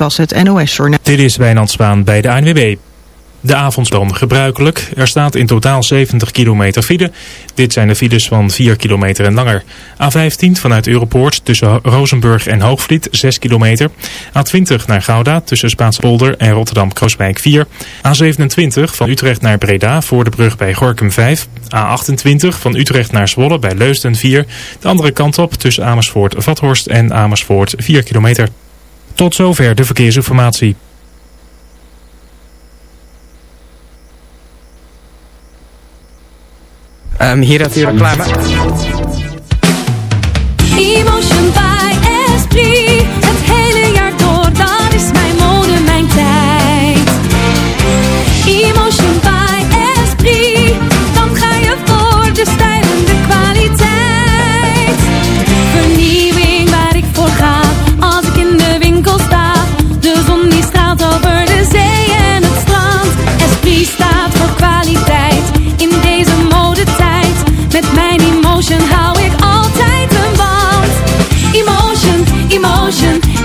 was het NOS Journaal. Dit is Wijnand Spaan bij de ANWB. De avondstroom gebruikelijk. Er staat in totaal 70 kilometer file. Dit zijn de files van 4 kilometer en langer. A15 vanuit Europoort tussen Rozenburg en Hoogvliet 6 kilometer. A20 naar Gouda tussen Spaanspolder en Rotterdam-Krooswijk 4. A27 van Utrecht naar Breda voor de brug bij Gorkum 5. A28 van Utrecht naar Zwolle bij Leusden 4. De andere kant op tussen Amersfoort-Vathorst en Amersfoort 4 kilometer. Tot zover de verkeersinformatie. Um, hier had u reclame. Emotion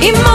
emotion,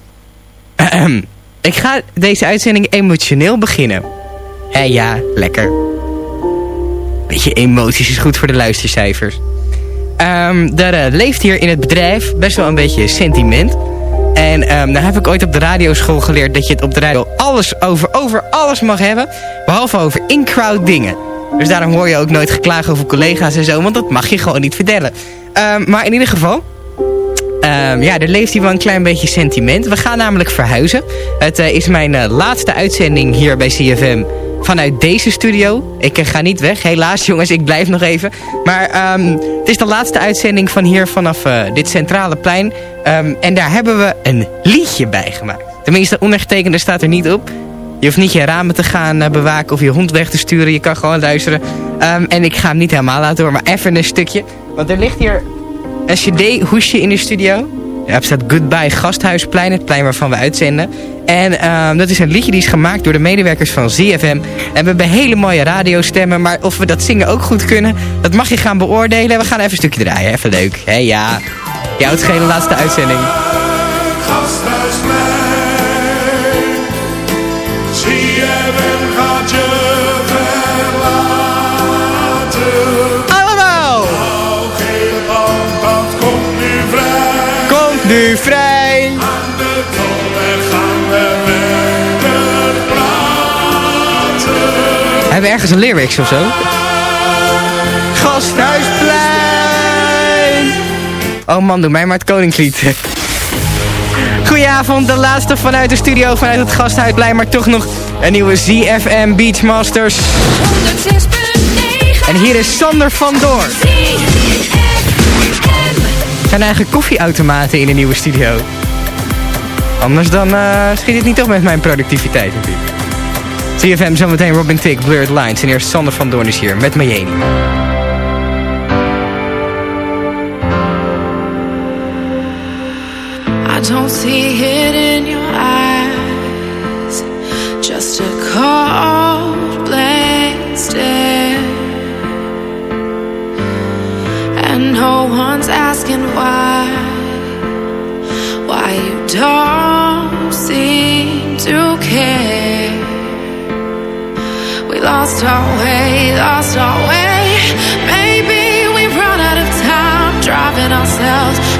Ahem. Ik ga deze uitzending emotioneel beginnen. Hé ja, lekker. Beetje emoties is goed voor de luistercijfers. Ehm er eh, leeft hier in het bedrijf best wel een beetje sentiment. En ehm daar heb ik ooit op de radioschool geleerd dat je het op de radio alles over, over alles mag hebben. Behalve over in-crowd dingen. Dus daarom hoor je ook nooit geklaag over collega's en zo, want dat mag je gewoon niet vertellen. Ehm, maar in ieder geval, Ehm, ja, er leeft hier wel een klein beetje sentiment. We gaan namelijk verhuizen. Het eh, is mijn eh, laatste uitzending hier bij CFM vanuit deze studio. Ik eh, ga niet weg, helaas jongens, ik blijf nog even. Maar ehm, het is de laatste uitzending van hier vanaf dit centrale plein. Ehm, en daar hebben we een liedje bij gemaakt. Tenminste, ondergetekende staat er niet op. Je hoeft niet je ramen te gaan bewaken of je hond weg te sturen. Je kan gewoon luisteren. En ik ga hem niet helemaal laten horen, maar even een stukje. Want er ligt hier een cd-hoesje in de studio. Daarop staat Goodbye Gasthuisplein, het plein waarvan we uitzenden. En ehm, dat is een liedje die is gemaakt door de medewerkers van ZFM. En we hebben hele mooie radiostemmen, maar of we dat zingen ook goed kunnen, dat mag je gaan beoordelen. We gaan even een stukje draaien, even leuk. Hé ja, jouw laatste uitzending. Allemaal! Nu vrij! Hebben we ergens een lyrics of zo? Gasthuisplein! Oh man, doe mij maar het koningslied. Goedenavond, de laatste vanuit de studio, vanuit het gasthuisplein, maar toch nog een nieuwe ZFM Beachmasters. 106.9 En hier is Sander van Door zijn eigen koffieautomaten in de nieuwe studio. Anders dan eh, schiet het niet op met mijn productiviteit natuurlijk. CFM zometeen Robin Tick, Blurred Lines. En eerst Sander van Doorn is hier met mij I don't see in your no one's asking why. Why you don't seem to care. We lost our way, lost our way. Maybe we run out of time driving ourselves.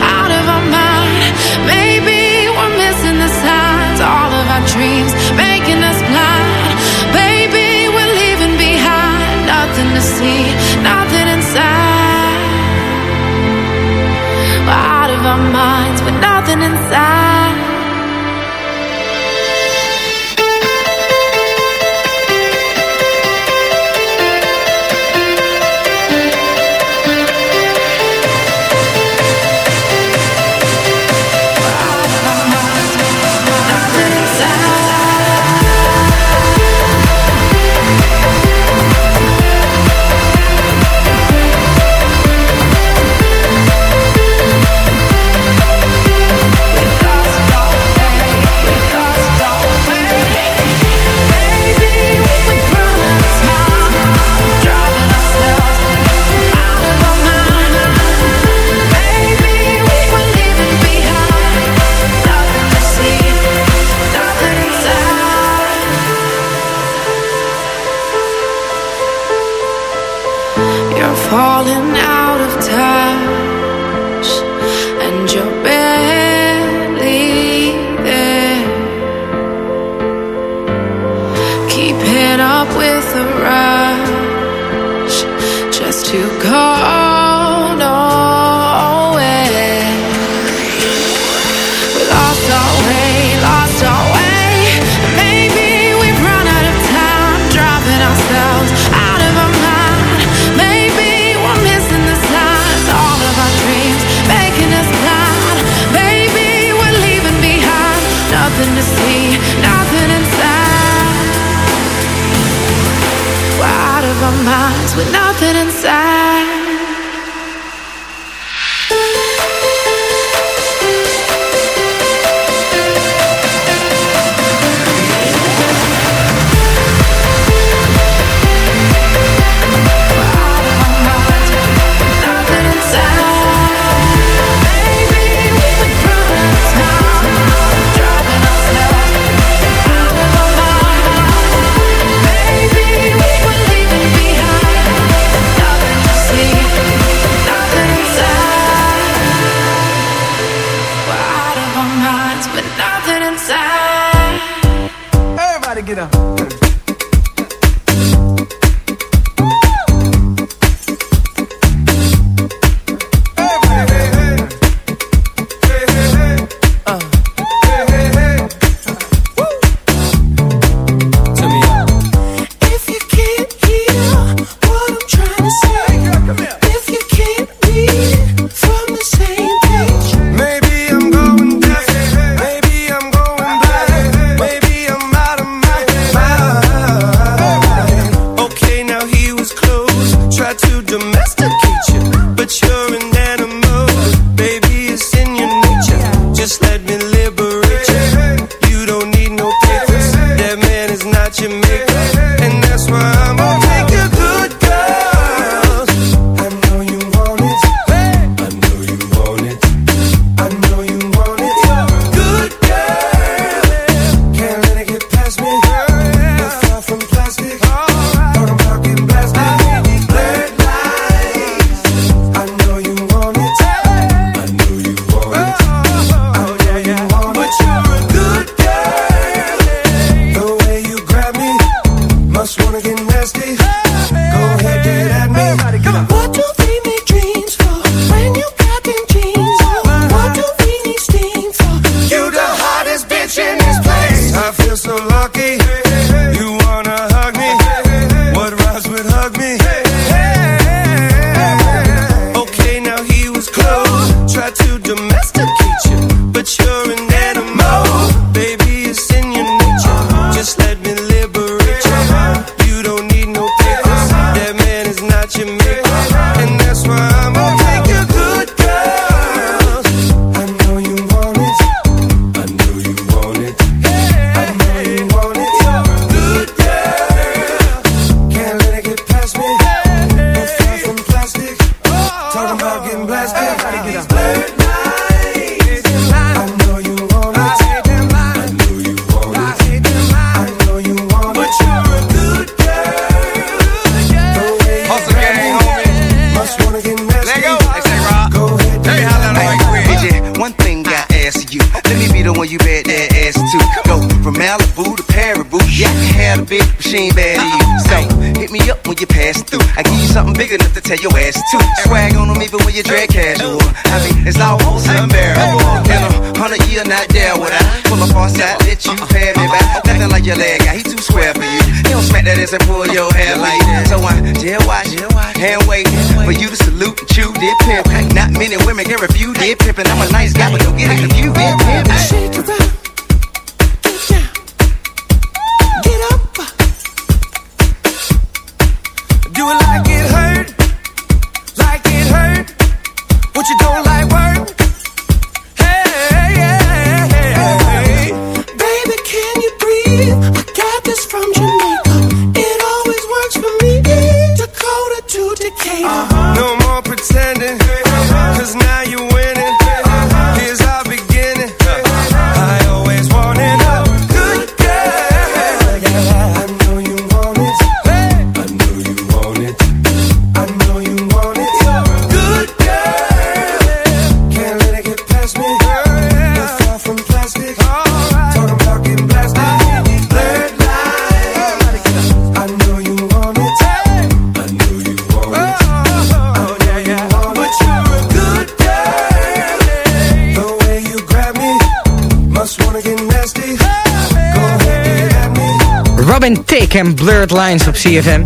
Lines op CFM.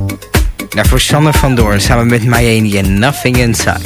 Daarvoor Sander van Doorn samen met Miami en Nothing Inside.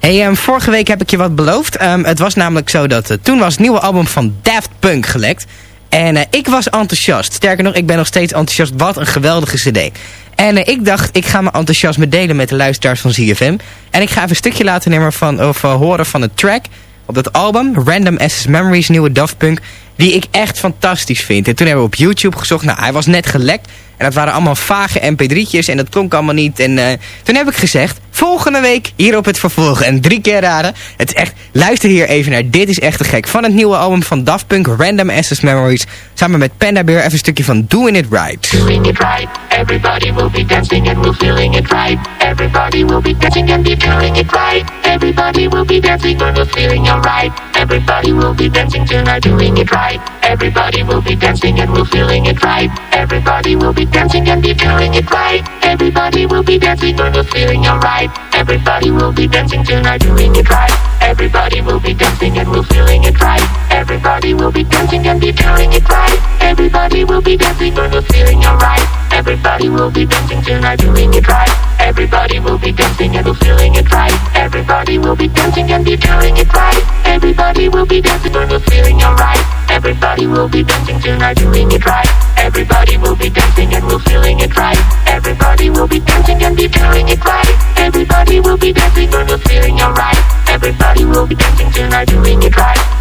Hey, ehm, vorige week heb ik je wat beloofd. Ehm, het was namelijk zo dat eh, toen was het nieuwe album van Daft Punk gelekt. En eh, ik was enthousiast. Sterker nog, ik ben nog steeds enthousiast. Wat een geweldige cd. En eh, ik dacht, ik ga mijn enthousiasme delen met de luisteraars van ZFM. En ik ga even een stukje laten nemen van, of, horen van het track op dat album. Random Access Memories, nieuwe Daft Punk. Die ik echt fantastisch vind. En toen hebben we op YouTube gezocht. Nou, hij was net gelekt. En dat waren allemaal vage mp3'tjes. En dat klonk allemaal niet. En eh, toen heb ik gezegd, volgende week hier op het vervolg. En drie keer raden. Het is echt, luister hier even naar. Dit is echt te gek. Van het nieuwe album van Daft Punk, Random Access Memories. Samen met Panda Bear. Even een stukje van Doing It Right. Doing it right, everybody will be dancing and we're feeling it right. Everybody will be dancing and be feeling it right. Everybody will be dancing and we're feeling alright. Everybody will be dancing tonight, doing it right. Everybody will be dancing and we're feeling it right. Everybody will be dancing and be feeling it right. Everybody will be dancing and we're feeling alright. Everybody will be dancing tonight, doing it right. Everybody will be dancing and we're feeling it right. Everybody will be dancing and be feeling it right. Everybody will be dancing and we're feeling alright. Everybody will be dancing tonight, doing it right. Everybody will be dancing and we're feeling it right. Everybody will be dancing and be feeling it right. Everybody will be dancing and we're feeling alright. Everybody will be dancing tonight, doing it right. Everybody will be dancing and we're feeling it right. Everybody will be dancing and be feeling it right. Everybody will be dancing and we're feeling alright. Everybody will be dancing tonight, doing it right.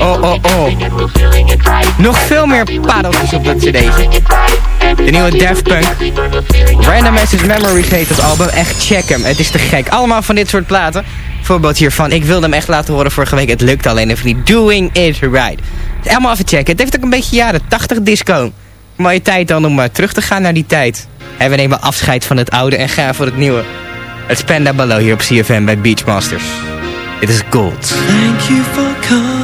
Oh, oh, oh. Nog veel meer pareltjes op dat cd'tje. De nieuwe Daft Punk. Random Access Memories heet het album. Echt check hem. Het is te gek. Allemaal van dit soort platen. Voorbeeld hiervan. Ik wilde hem echt laten horen vorige week. Het lukt alleen even niet. Doing it right. Allemaal even checken. Het heeft ook een beetje jaren 80 disco. Mooie tijd dan om maar terug te gaan naar die tijd. En we nemen afscheid van het oude en gaan voor het nieuwe. Het is Panda Below hier op CFM bij Beachmasters. Dit is Gold. Thank you for coming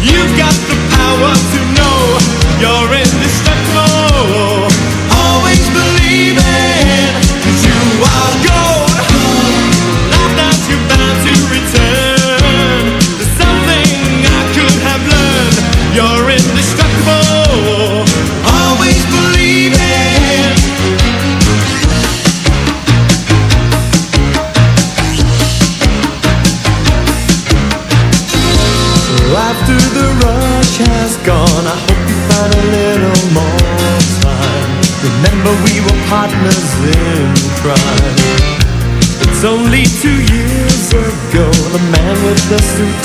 You've got the power to know you're in indestructible.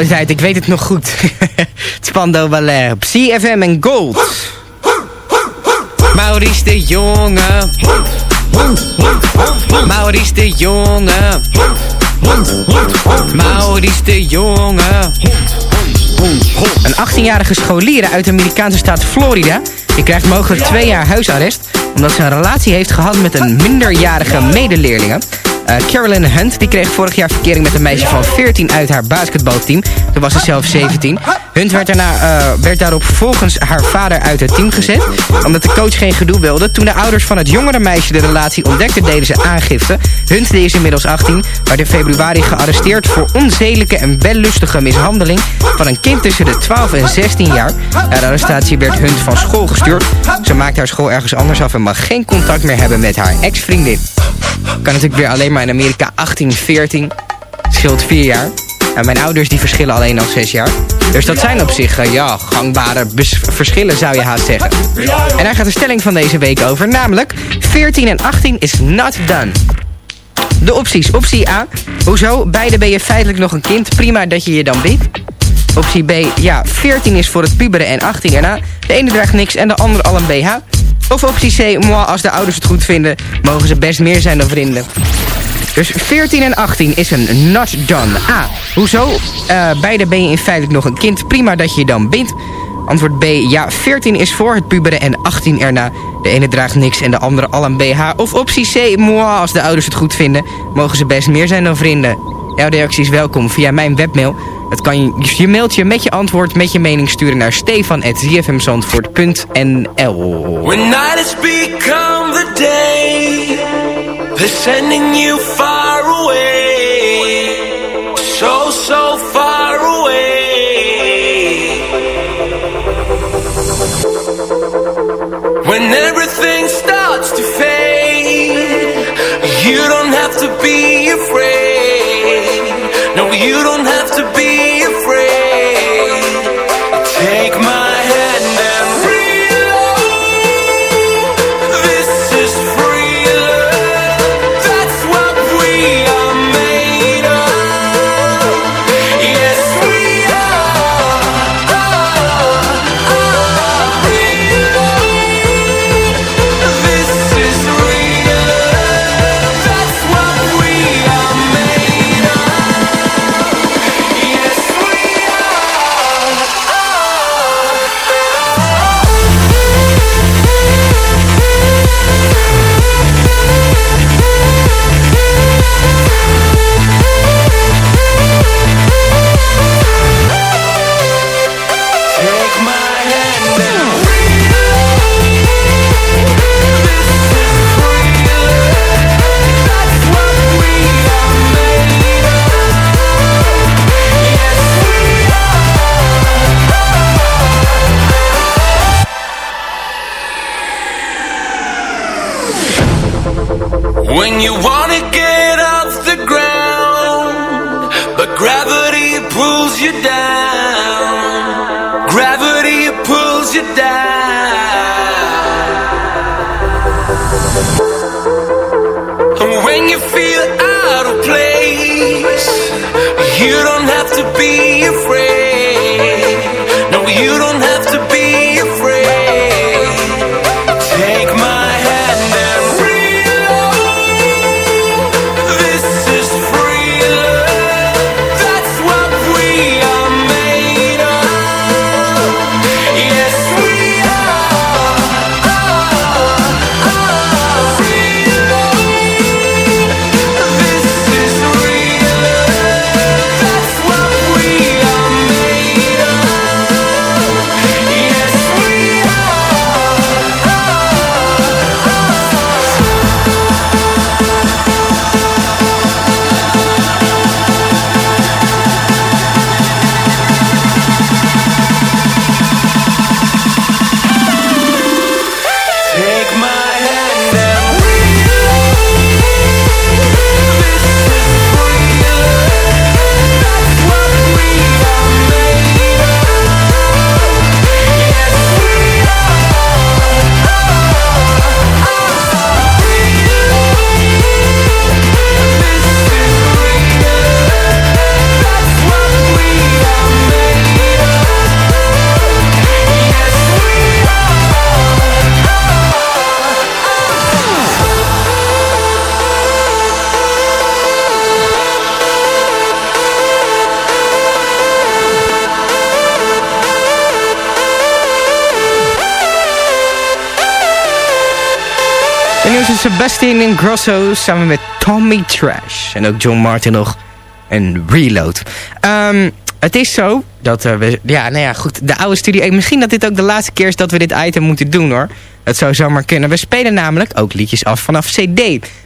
oude tijd, ik weet het nog goed. het Spando Ballet op CFM en Gold. Maurice de Jonge. Maurice de Jonge. Maurice de Jonge. Een 18-jarige scholier uit de Amerikaanse staat Florida... die krijgt mogelijk twee jaar huisarrest... omdat ze een relatie heeft gehad met een minderjarige medeleerlinge. Eh, Carolyn Hunt die kreeg vorig jaar verkering met een meisje van 14 uit haar basketbalteam. Toen was ze zelf 17. Hunt werd, daarna, eh, werd daarop vervolgens haar vader uit het team gezet. Omdat de coach geen gedoe wilde. Toen de ouders van het jongere meisje de relatie ontdekten, deden ze aangifte. Hunt die is inmiddels 18, werd in februari gearresteerd voor onzedelijke en wellustige mishandeling van een kind tussen de 12 en 16 jaar. Na de arrestatie werd Hunt van school gestuurd. Ze maakt haar school ergens anders af en mag geen contact meer hebben met haar ex-vriendin. Kan natuurlijk weer alleen maar in Amerika 18, 14. Scheelt 4 jaar. En mijn ouders die verschillen alleen al 6 jaar. Dus dat zijn op zich, eh, ja, gangbare verschillen zou je haast zeggen. En daar gaat de stelling van deze week over. Namelijk, 14 en 18 is not done. De opties. Optie A. Hoezo? Beide ben je feitelijk nog een kind. Prima dat je je dan biedt. Optie B. Ja, 14 is voor het puberen en 18 erna. De ene draagt niks en de andere al een BH. Of optie C. Moi, als de ouders het goed vinden, mogen ze best meer zijn dan vrienden. Dus 14 en 18 is een not done. A. Hoezo? Eh, beide ben je in feitelijk nog een kind. Prima dat je je dan bindt. Antwoord B. Ja, 14 is voor het puberen en 18 erna. De ene draagt niks en de andere al een BH. Of optie C. Moi, als de ouders het goed vinden, mogen ze best meer zijn dan vrienden. Jouw reactie is welkom via mijn webmail. Dat kan je, je mailtje met je antwoord, met je mening sturen naar stefan.zfmzandvoort.nl When night they're sending you far away, so, so far away. When everything starts to fade, you don't have to be afraid. No, you don't have to be Sebastian Ingrosso samen met Tommy Trash. En ook John Martin nog. En Reload. Ehm, het is zo dat eh, we... Ja, nou ja, goed. De oude studio... eh, Misschien dat dit ook de laatste keer is dat we dit item moeten doen, hoor. Het zou zomaar kunnen. We spelen namelijk ook liedjes af vanaf cd.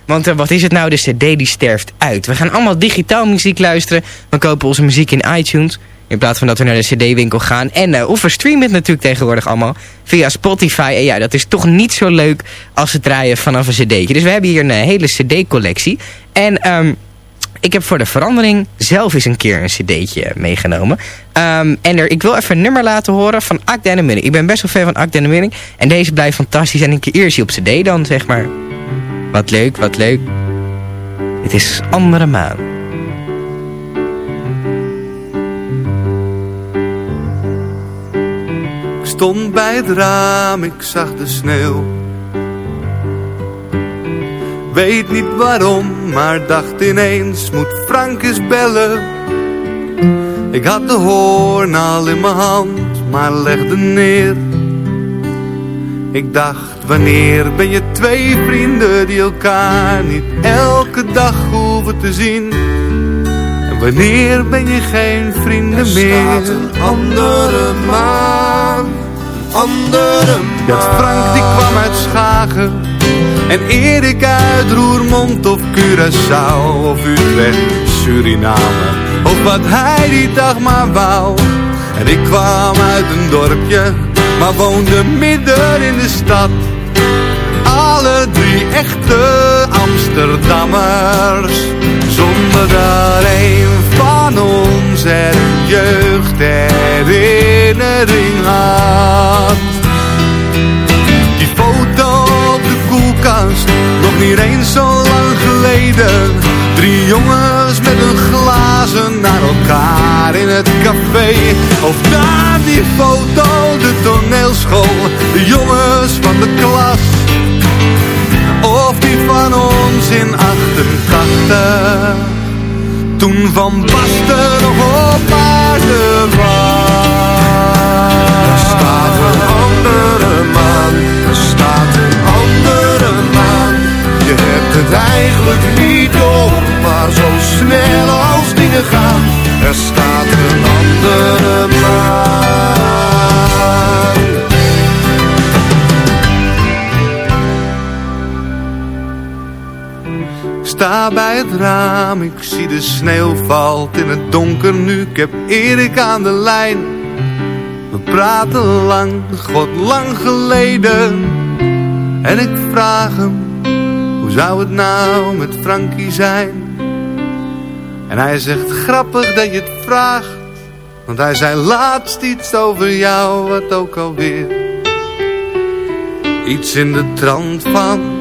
Want eh, wat is het nou? De cd die sterft uit. We gaan allemaal digitaal muziek luisteren. We kopen onze muziek in iTunes. In plaats van dat we naar de cd-winkel gaan. En, eh, of we streamen het natuurlijk tegenwoordig allemaal via Spotify. En ja, dat is toch niet zo leuk als het draaien vanaf een cd'tje. Dus we hebben hier een eh, hele cd-collectie. En ehm, ik heb voor de verandering zelf eens een keer een cd'tje meegenomen. Ehm, en er, ik wil even een nummer laten horen van Akda en. Ik ben best wel fan van Akda en. En deze blijft fantastisch. En een keer eerst op cd dan, zeg maar. Wat leuk, wat leuk. Het is Andere Maan. Stond bij het raam, ik zag de sneeuw. Weet niet waarom, maar dacht ineens, moet Frank eens bellen. Ik had de hoorn al in mijn hand, maar legde neer. Ik dacht, wanneer ben je twee vrienden die elkaar niet elke dag hoeven te zien? En wanneer ben je geen vrienden meer? staat een andere maan, andere Ja, Frank die kwam uit Schagen. En Erik uit Roermond of Curaçao Of Utrecht, Suriname. Of wat hij die dag maar wou. En ik kwam uit een dorpje Maar woonde midden in de stad drie echte Amsterdammers Zonder dat een van ons er jeugdherinnering had die foto op de koelkast, nog niet eens zo lang geleden. Drie jongens met hun glazen naar elkaar in het café. Of na die foto de toneelschool, de jongens van de klas. Van ons in 88, toen Van Basten nog op aarde was. Er staat een andere maan, er staat een andere maan. Je hebt het eigenlijk niet door, maar zo snel als dingen gaan. Er staat een andere maan. Sta bij het raam, ik zie de sneeuw valt in het donker nu. Ik heb Erik aan de lijn. We praten lang, god lang geleden. En ik vraag hem, hoe zou het nou met Frankie zijn? En hij zegt grappig dat je het vraagt. Want hij zei laatst iets over jou, wat ook alweer. Iets in de trant van.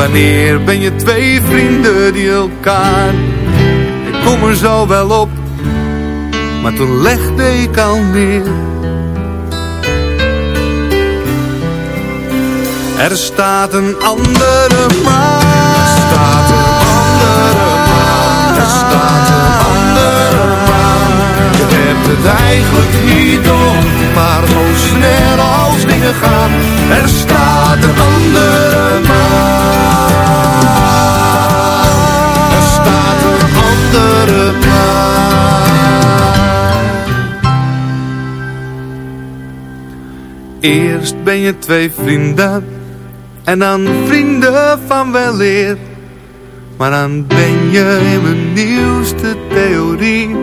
"Hmm, Wanneer ben je twee vrienden die elkaar. Ik kom er zo wel op. Maar toen legde ik al neer. Er staat een andere maan. Er staat een andere maan. Er staat een andere maan. Je hebt het eigenlijk niet door, maar zo snel als dingen gaan. Er staat een andere maan. Eerst ben je twee vrienden en dan vrienden van wel eer. Maar dan ben je in mijn nieuwste theorie.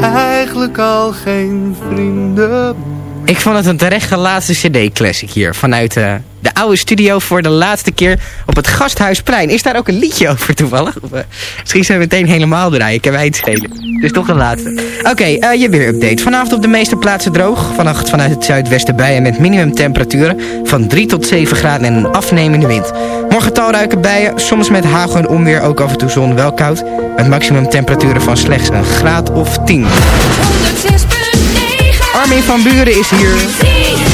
Eigenlijk al geen vrienden. Ik vond het een terechte laatste cd-classic hier. Vanuit eh, de oude studio voor de laatste keer op het Gasthuisplein. Is daar ook een liedje over toevallig? Of, eh, misschien zijn we meteen helemaal draaien. Ik heb wij het schelen. Dus toch de laatste. Oké, eh, je weerupdate. Vanavond op de meeste plaatsen droog. Vannacht vanuit het zuidwesten bijen met minimumtemperaturen van 3 tot 7 graden en een afnemende wind. Morgen talrijke bijen, soms met hagel en onweer, ook af en toe zon, wel koud. Met maximumtemperaturen van slechts een graad of 10. 106.9 Armin van Buren is hier.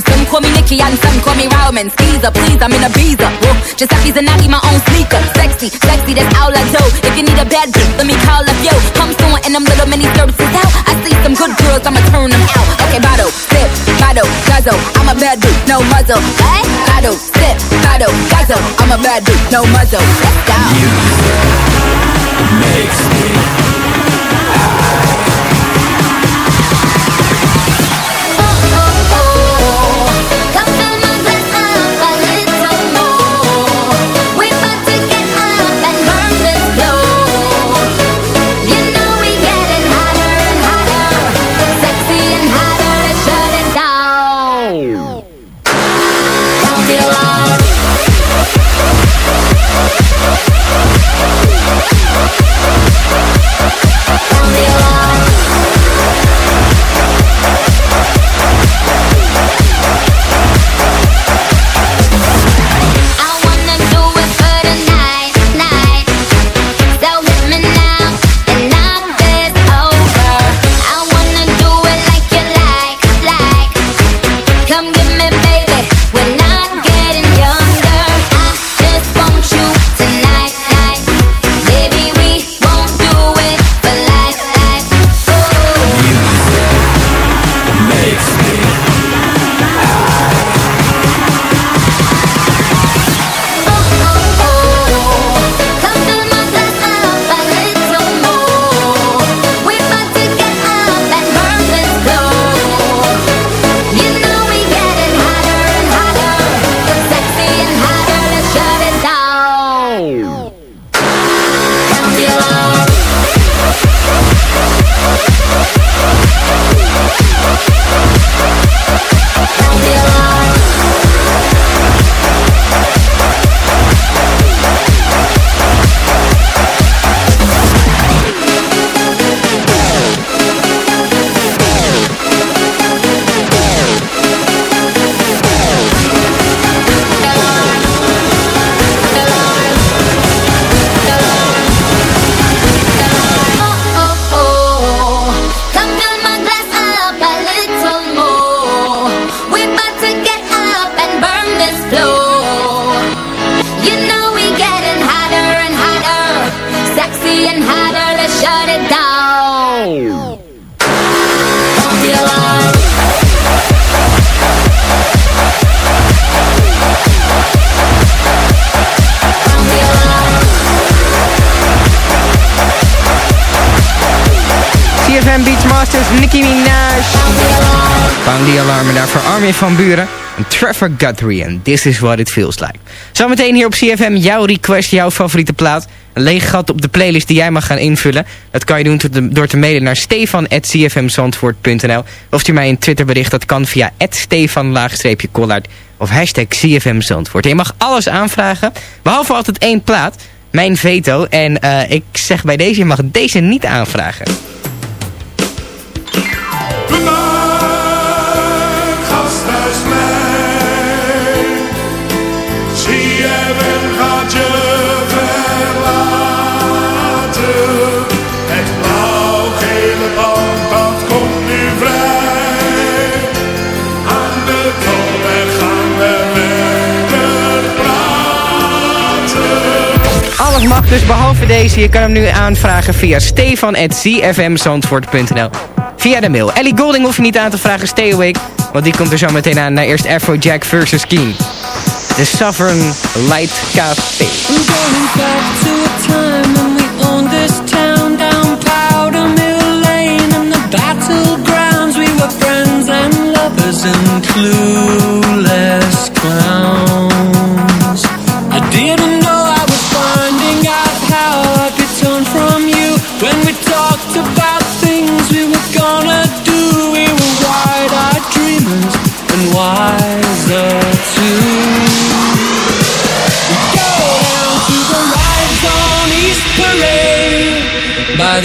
Some call me Nikki and some call me Roman. Skeezer, please, I'm in a visa. Whoa, just like these and I my own sneaker. Sexy, sexy, that's all I do. If you a bad bitch, let me call up yo. I'm someone in them little mini services out. I see some good girls, I'ma turn them out. Okay, bottle, sip, bottle, guzzle. I'm a bad dude, no muzzle. What? Bottle, sip, bottle, guzzle. I'm a bad dude, no muzzle. Let's go. Makes me van Buren. En Trevor Guthrie en This Is What It Feels Like. Zometeen hier op CFM jouw request, jouw favoriete plaat. Een leeg gat op de playlist die jij mag gaan invullen. Dat kan je doen door te- mailen naar stefan.cfmzandvoort.nl Of stuur mij een Twitterbericht, dat kan via stefan-collard of hashtag CFM Zandvoort. En je mag alles aanvragen, behalve altijd één plaat. Mijn veto. En eh, ik zeg bij deze, je mag deze niet aanvragen. Alles mag dus behalve deze. Je kan hem nu aanvragen via stefan.cfmzandvoort.nl Via de mail. Ellie Golding hoef je niet aan te vragen. Stay awake. Want die komt er zo meteen aan. Naar eerst Afrojack versus Keen. De Sovereign Light Café. I'm going back to a time when we owned this town down Powder Mill Lane and the battlegrounds. We were friends and lovers and clueless clowns.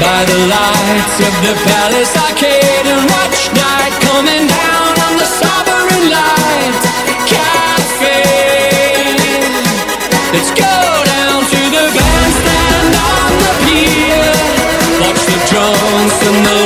by the lights of the Palace Arcade and watch night coming down on the Sovereign Light Cafe. Let's go down to the bandstand on the pier. Watch the drunks and the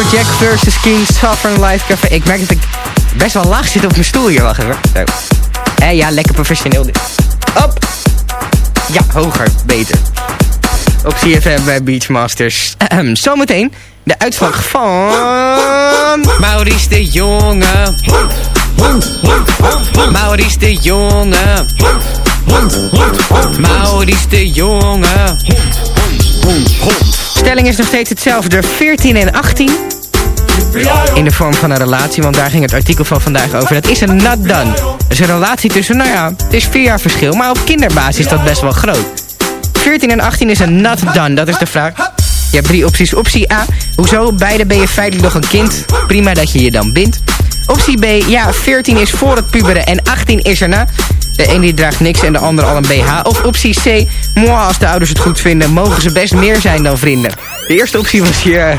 Afrojack versus King Sovereign Live Café. Ik merk dat ik best wel laag zit op mijn stoel hier. Wacht even. Hé, ja, lekker professioneel dit. Op. Ja, hoger. Beter. Op CFM bij Beachmasters. Zometeen de uitslag van... Maurice de Jonge. Maurice de Jonge. Maurice de Jonge. Stelling is nog steeds hetzelfde. 14 en 18. In de vorm van een relatie, want daar ging het artikel van vandaag over. Dat is een not done. Is een relatie tussen, nou ja, het is vier jaar verschil. Maar op kinderbasis is dat best wel groot. 14 en 18 is een not done, dat is de vraag. Je hebt drie opties. Optie A, hoezo? Beide ben je feitelijk nog een kind. Prima dat je je dan bindt. Optie B, ja, 14 is voor het puberen en 18 is erna. De ene die draagt niks en de ander al een BH. Of optie C, moi, als de ouders het goed vinden, mogen ze best meer zijn dan vrienden. De eerste optie was hier...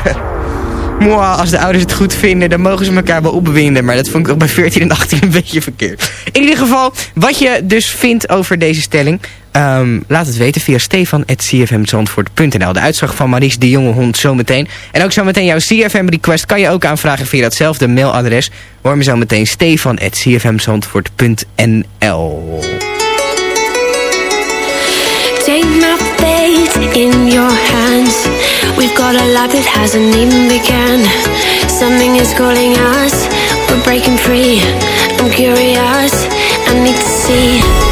Moi, als de ouders het goed vinden, dan mogen ze elkaar wel opwinden. Maar dat vond ik ook bij 14 en 18 een beetje verkeerd. In ieder geval, wat je dus vindt over deze stelling... ehm, laat het weten via stefan.cfmzandvoort.nl. De uitslag van Maries de Jonge Hond zometeen. En ook zometeen jouw CFM-request kan je ook aanvragen via datzelfde mailadres. Hoor me zo meteen stefan.cfmzandvoort.nl. Take my fate in your hands. We've got a life that hasn't even begun. Something is calling us. We're breaking free. I'm curious. I need to see.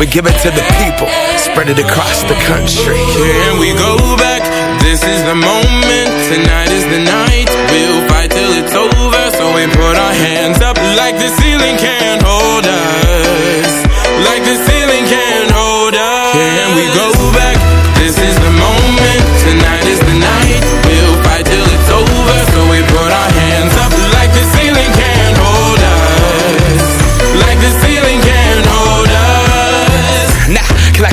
We give it to the people, spread it across the country. Here we go back. This is the moment. Tonight is the night. We'll fight till it's over. So we put our hands up like the ceiling can't hold us. Like the ceiling can't hold us. Here we go back. This is the moment. Tonight la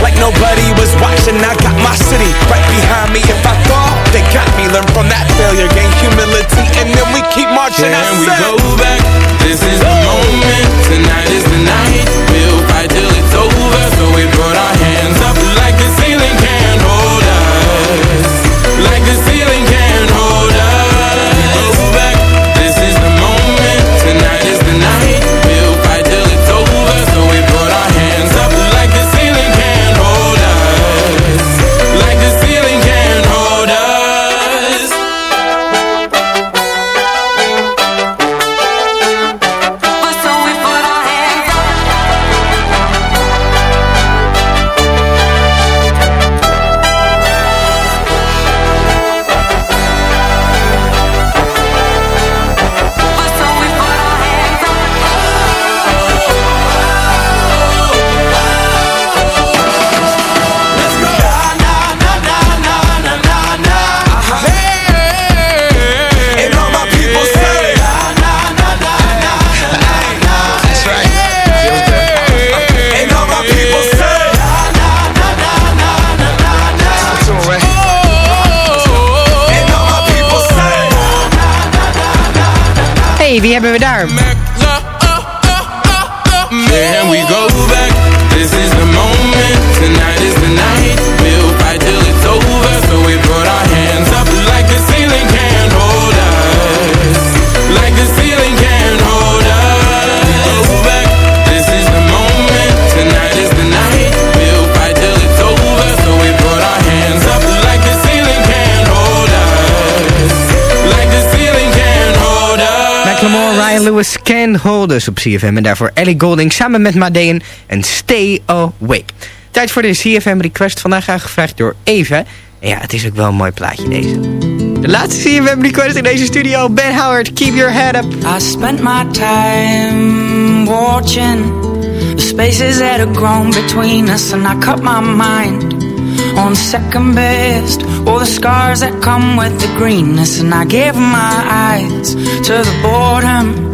like nobody was watching. I got my city right behind me. If I fall, they got me. Learn from that failure, gain humility, and then we keep marching. Can I we go back? This is the moment. Tonight is the night. We'll fight till it's over. So we put our hands up like the ceiling can't hold us. Like the ceiling. Wie hebben we daar? Lewis, Can Hold Us op CFM. En daarvoor Ellie Golding samen met Madeon en Stay Awake. Tijd voor de CFM request. Vandaag aangevraagd door Eva. En ja, het is ook wel een mooi plaatje deze. De laatste CFM request in deze studio. Ben Howard, keep your head up. I spent my time watching the spaces that have grown between us, and I cut my mind on second best. All the scars that come with the greenness, and I gave my eyes to the boredom.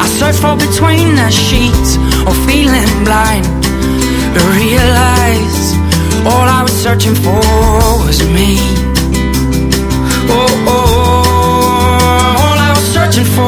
I search for between the sheets Or feeling blind. To realize all I was searching for was me. Oh, oh, oh all I was searching for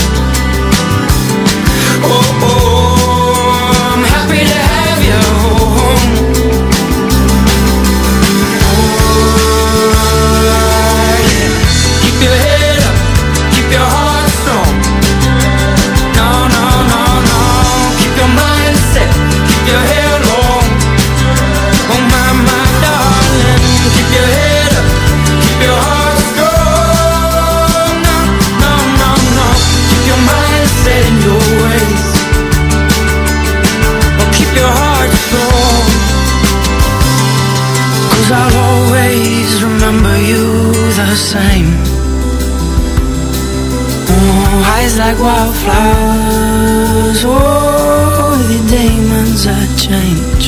Eyes like wildflowers. Oh, the demons that change.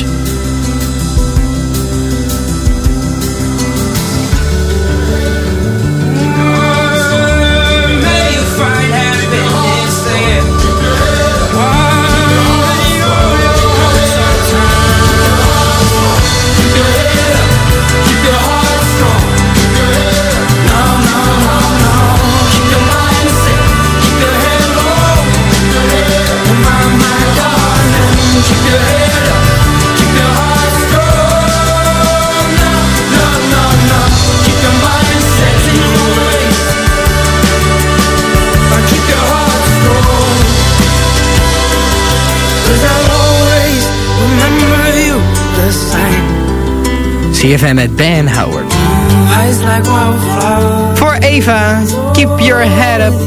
CFM met Ben Howard. Voor Eva, keep your head up.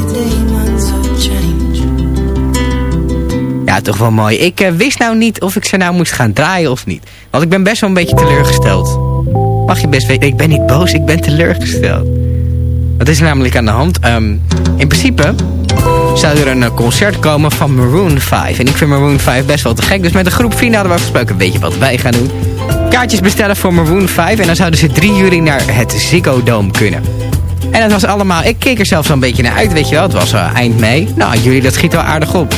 Ja, toch wel mooi. Ik eh, wist nou niet of ik ze nou moest gaan draaien of niet. Want ik ben best wel een beetje teleurgesteld. Mag je best weten, ik ben niet boos, ik ben teleurgesteld. Wat is er namelijk aan de hand? Ehm, in principe zou er een eh, concert komen van Maroon 5. En ik vind Maroon 5 best wel te gek. Dus met een groep vrienden hadden we afgesproken, weet je wat wij gaan doen? Kaartjes bestellen voor Maroon 5 en dan zouden ze 3 juli naar het Ziggo Dome kunnen. En dat was allemaal, ik keek er zelfs wel een beetje naar uit, weet je wel. Het was eh, eind mei. Nou, jullie, dat schiet wel aardig op.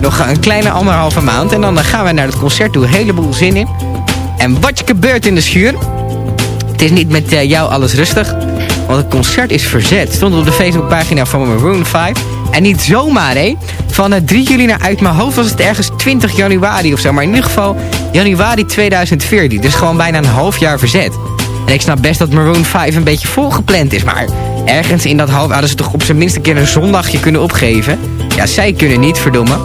nog een kleine anderhalve maand. En dan eh, gaan we naar het concert toe. Heleboel zin in. En wat gebeurt in de schuur. Het is niet met eh, jou alles rustig. Want het concert is verzet. Stond op de Facebookpagina van Maroon 5. En niet zomaar, hè. Van het 3 juli naar uit mijn hoofd was het ergens 20 januari of zo. Maar in ieder geval januari 2014. Dus gewoon bijna een half jaar verzet. En ik snap best dat Maroon 5 een beetje volgepland is. Maar ergens in dat half hadden ze toch op zijn minst een keer een zondagje kunnen opgeven. Ja, zij kunnen niet, verdomme.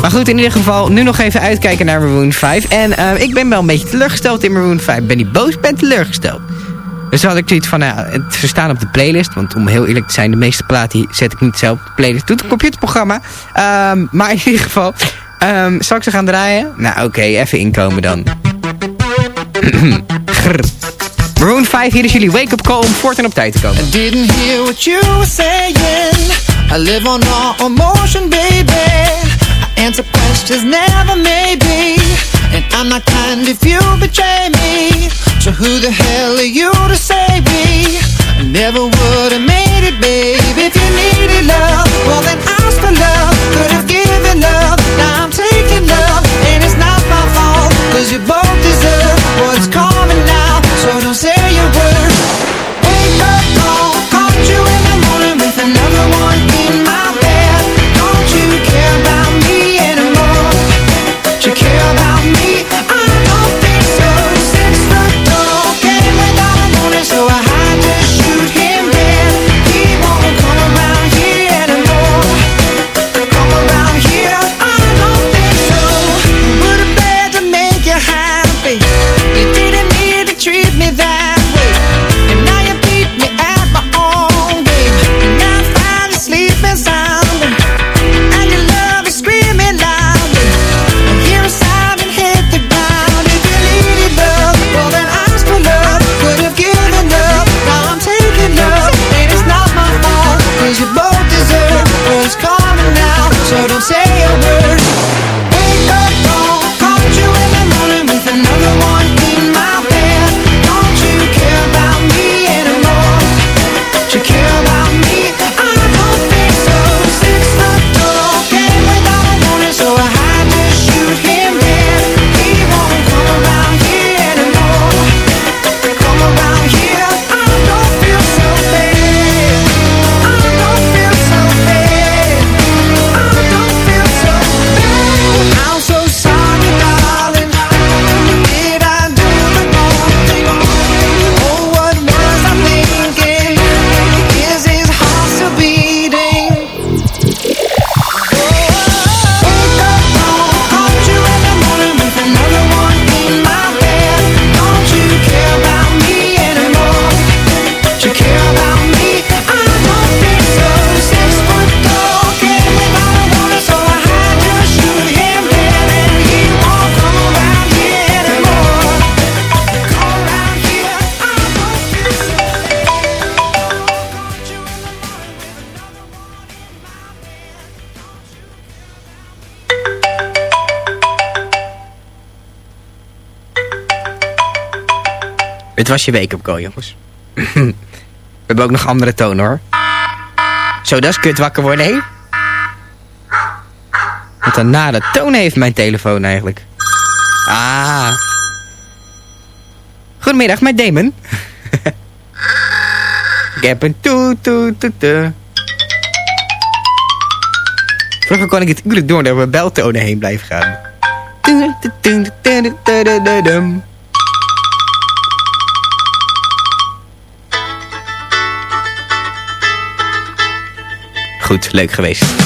Maar goed, in ieder geval nu nog even uitkijken naar Maroon 5. En uh, ik ben wel een beetje teleurgesteld in Maroon 5. Ik ben niet boos, ben teleurgesteld. Dus had ik zoiets van, nou, het verstaan op de playlist. Want om heel eerlijk te zijn, de meeste platen zet ik niet zelf op de playlist. Doet een computerprogramma. Um, maar in ieder geval, um, zal ik ze gaan draaien? Nou, oké, even inkomen dan. Maroon 5, hier is jullie wake-up call om voort en op tijd te komen. I didn't hear what you were saying. I live on all emotion, baby. I answer questions, never maybe. And I'm not kind if you betray me. So who the hell are you to save me? I never would have made it, babe. If you needed love, well then ask for love. Could have given love, I'm taking love. And it's not my you both deserve what's coming now. So don't say a word. Dit was je wake-up call, jongens. We hebben ook nog andere tonen, hoor. Zo, dat is kut wakker worden, hé. Wat een nare toon heeft mijn telefoon eigenlijk. Ah. Goedemiddag, met Damon. Ik heb een toet toet toet toet. Vroeger kon ik het uren door door mijn beltonen heen blijven gaan. Goed, leuk geweest.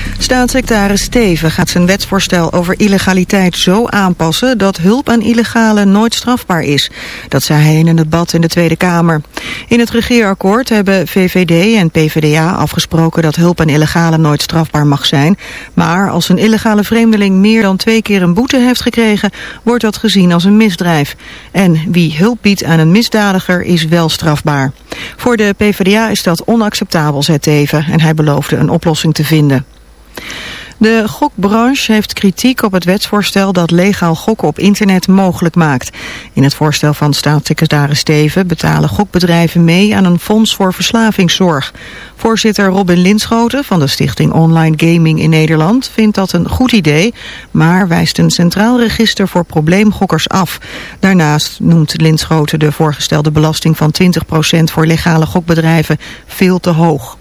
Staatssecretaris Steven gaat zijn wetsvoorstel over illegaliteit zo aanpassen... dat hulp aan illegalen nooit strafbaar is. Dat zei hij in een debat in de Tweede Kamer. In het regeerakkoord hebben VVD en PvdA afgesproken... dat hulp aan illegalen nooit strafbaar mag zijn. Maar als een illegale vreemdeling meer dan twee keer een boete heeft gekregen... wordt dat gezien als een misdrijf. En wie hulp biedt aan een misdadiger is wel strafbaar. Voor de PvdA is dat onacceptabel, zei Teven en hij beloofde een oplossing te vinden. De gokbranche heeft kritiek op het wetsvoorstel dat legaal gokken op internet mogelijk maakt. In het voorstel van staatssecretaris Steven betalen gokbedrijven mee aan een fonds voor verslavingszorg. Voorzitter Robin Linschoten van de stichting Online Gaming in Nederland vindt dat een goed idee, maar wijst een centraal register voor probleemgokkers af. Daarnaast noemt Linschoten de voorgestelde belasting van 20% voor legale gokbedrijven veel te hoog.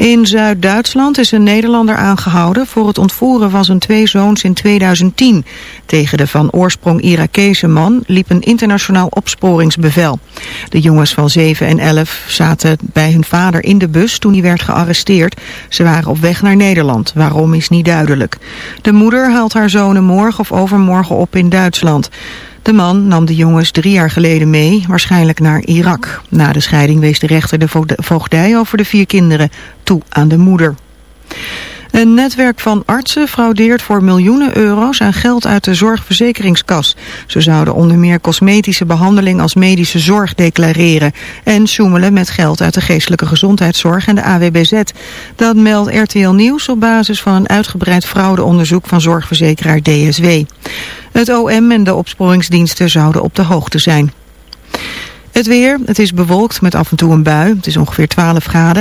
In Zuid-Duitsland is een Nederlander aangehouden voor het ontvoeren van zijn twee zoons in 2010. Tegen de van oorsprong Irakese man liep een internationaal opsporingsbevel. De jongens van 7 en 11 zaten bij hun vader in de bus toen hij werd gearresteerd. Ze waren op weg naar Nederland, waarom is niet duidelijk. De moeder haalt haar zonen morgen of overmorgen op in Duitsland. De man nam de jongens drie jaar geleden mee, waarschijnlijk naar Irak. Na de scheiding wees de rechter de voogdij over de vier kinderen toe aan de moeder. Een netwerk van artsen fraudeert voor miljoenen euro's aan geld uit de zorgverzekeringskas. Ze zouden onder meer cosmetische behandeling als medische zorg declareren en sjoemelen met geld uit de geestelijke gezondheidszorg en de AWBZ. Dat meldt RTL Nieuws op basis van een uitgebreid fraudeonderzoek van zorgverzekeraar DSW. Het OM en de opsporingsdiensten zouden op de hoogte zijn. Het weer, het is bewolkt met af en toe een bui. Het is ongeveer 12 graden.